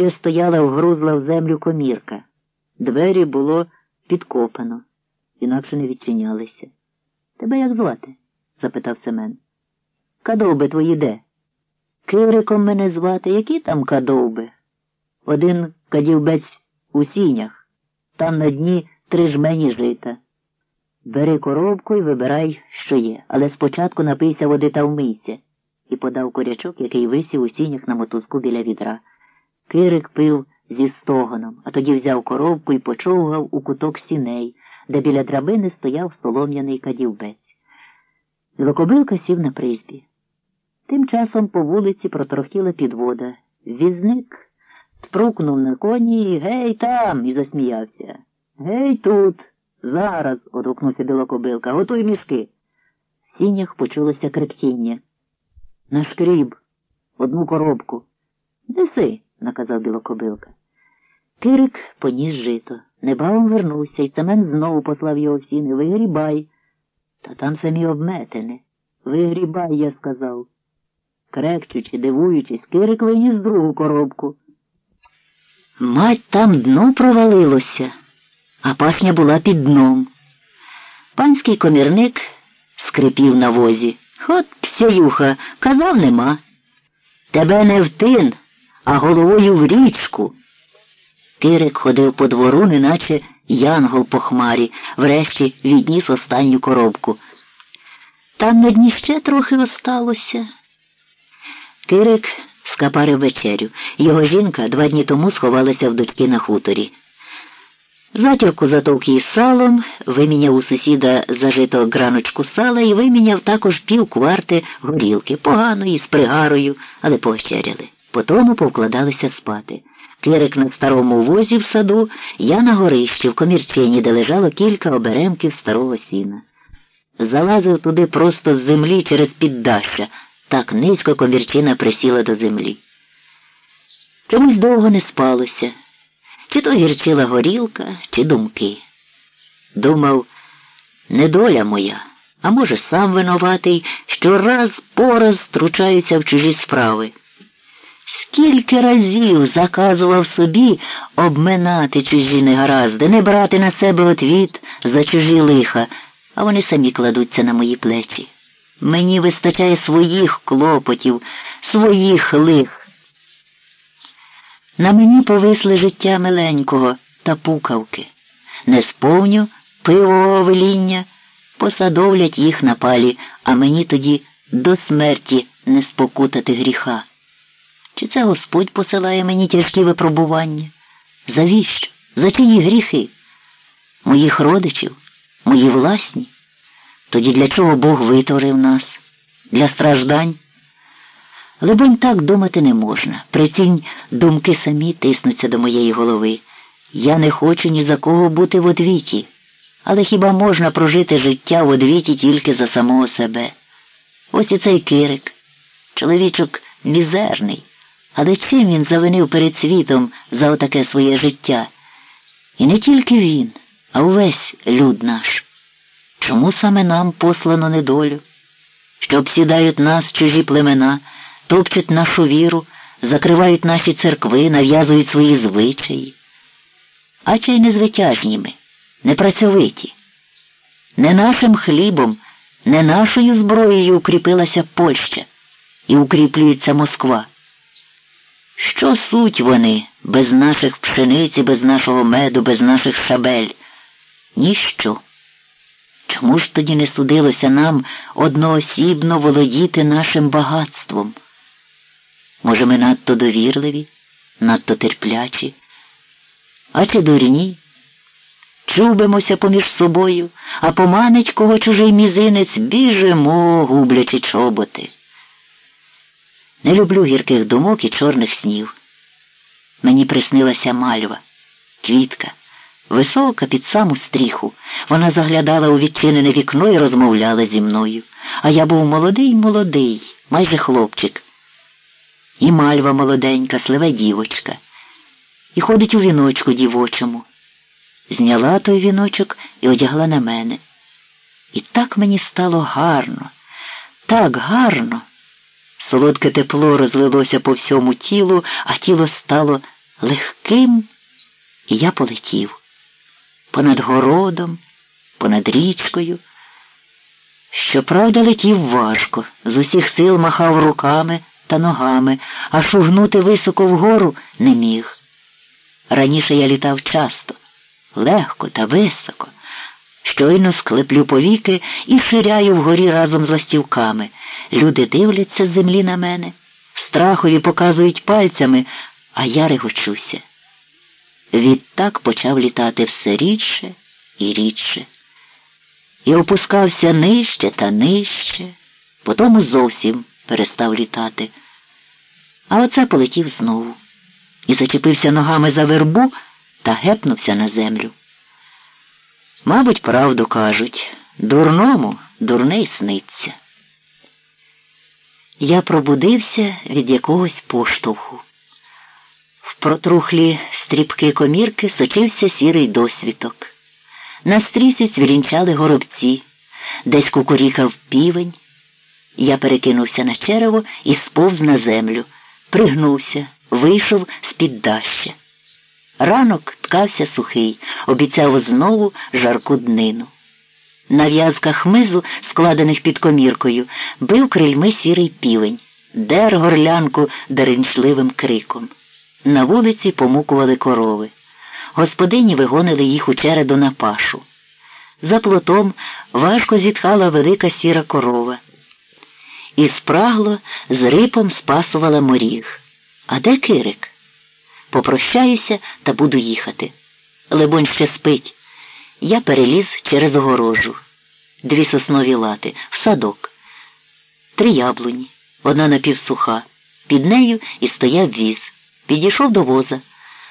ще стояла вгрузла в землю комірка. Двері було підкопано, інакше не відчинялися. Тебе як звати? запитав Семен. Кадовби твої де? Кириком мене звати, які там кадовби? Один кадівбець у сінях, там на дні три жмені жита. Бери коробку і вибирай, що є, але спочатку напийся води та вмийся, і подав корячок, який висів у сінях на мотузку біля відра. Кирик пив зі стогоном, а тоді взяв коробку і почовгав у куток сіней, де біля драбини стояв солом'яний кадівбець. Білокобилка сів на призбі. Тим часом по вулиці протрохтіла підвода. Візник спрукнув на коні і гей там і засміявся. Гей тут. Зараз. одгукнувся білокобилка. Готуй мішки. В сінях почулося кректіння. Нашкріб, одну коробку. Неси, наказав білокобилка. Кирик поніс жито. Небавом вернувся, і Семен знову послав його в сіни. Вигрібай. Та там самі обметини. Вигрібай, я сказав. Крекчучи, дивуючись, Кирик виніс другу коробку. Мать там дно провалилося, а пашня була під дном. Панський комірник скрипів на возі. От псяюха, казав нема. Тебе не в тин, а головою в річку. Кирик ходив по двору, неначе янгол по хмарі, врешті відніс останню коробку. Там на дні ще трохи осталося. Кирик скапарив вечерю. Його жінка два дні тому сховалася в дочки на хуторі. Затівку затовк їй салом, виміняв у сусіда зажито граночку сала і виміняв також пів кварти горілки, поганої, з пригарою, але пощаряли. Потому повкладалися спати. Кирик на старому возі в саду, я на горищі в комірчині, де лежало кілька оберемків старого сіна. Залазив туди просто з землі через піддаща, так низько комірчина присіла до землі. Чомусь довго не спалося, чи то гірчила горілка, чи думки. Думав, не доля моя, а може, сам винуватий, що раз по раз втручаються в чужі справи. Скільки разів заказував собі обминати чужі негаразди, не брати на себе отвіт за чужі лиха, а вони самі кладуться на мої плечі. Мені вистачає своїх клопотів, своїх лих. На мені повисли життя миленького та пукавки. Не сповню пивого веління, посадовлять їх на палі, а мені тоді до смерті не спокутати гріха. Чи це Господь посилає мені тяжкі випробування? Завіщо? За чиї гріхи? Моїх родичів, мої власні? Тоді для чого Бог витворив нас? Для страждань? Либонь так думати не можна. Прицінь думки самі тиснуться до моєї голови. Я не хочу ні за кого бути в одвіті. Але хіба можна прожити життя в одвіті тільки за самого себе? Ось і цей кирик. Чоловічок мізерний. Але чим він завинив перед світом за отаке своє життя? І не тільки він, а увесь люд наш. Чому саме нам послано недолю? Що обсідають нас чужі племена, топчуть нашу віру, закривають наші церкви, нав'язують свої звичаї. А чи й незвитяжні ми, непрацьовиті. Не нашим хлібом, не нашою зброєю укріпилася Польща і укріплюється Москва. Що суть вони без наших пшениці, без нашого меду, без наших шабель? Ніщо. Чому ж тоді не судилося нам одноосібно володіти нашим багатством? Може, ми надто довірливі, надто терплячі, а чи дурні? Чубимося поміж собою, а поманить кого чужий мізинець біжимо, гублячи чоботи. Не люблю гірких думок і чорних снів. Мені приснилася мальва, квітка, висока під саму стріху. Вона заглядала у відчинене вікно і розмовляла зі мною. А я був молодий молодий, майже хлопчик. І мальва молоденька, слива дівочка. І ходить у віночку дівочому. Зняла той віночок і одягла на мене. І так мені стало гарно, так гарно. Солодке тепло розлилося по всьому тілу, а тіло стало легким, і я полетів понад городом, понад річкою. Щоправда, летів важко, з усіх сил махав руками та ногами, а шугнути високо вгору не міг. Раніше я літав часто, легко та високо. Щойно склеплю повіки і ширяю вгорі разом з ластівками. Люди дивляться з землі на мене, страхові показують пальцями, а я регочуся. Відтак почав літати все рідше і рідше. І опускався нижче та нижче, потім зовсім перестав літати. А оце полетів знову і зачепився ногами за вербу та гепнувся на землю. Мабуть, правду кажуть, дурному дурний сниться. Я пробудився від якогось поштовху. В протрухлі стрібки комірки сочився сірий досвіток. На стрісі цвірінчали горобці, десь кукурікав півень. Я перекинувся на черево і сповз на землю, пригнувся, вийшов з-під даща. Ранок ткався сухий, обіцяв знову жарку днину. На в'язках хмизу, складених під коміркою, бив крильми сірий півень, дер горлянку деренчливим криком. На вулиці помукували корови. Господині вигонили їх у череду на пашу. За плотом важко зітхала велика сіра корова. І спрагло з рипом спасувала моріг. А де Кирик? Попрощаюся та буду їхати. Лебонь ще спить. Я переліз через огорожу. Дві соснові лати, в садок, три яблуні, одна напівсуха. Під нею і стояв віз. Підійшов до воза.